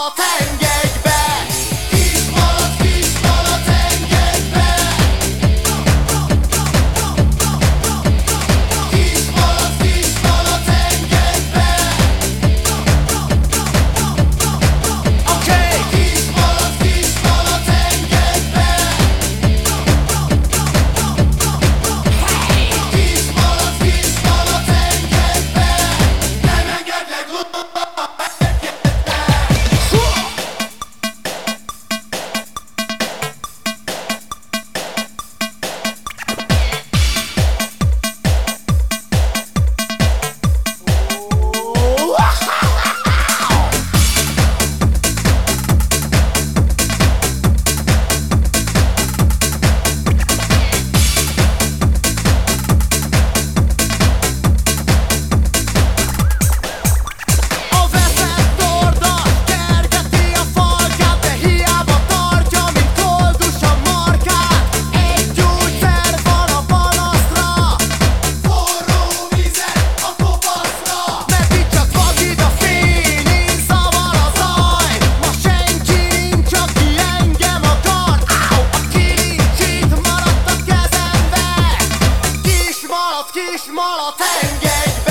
all time. kis mal a tengelybe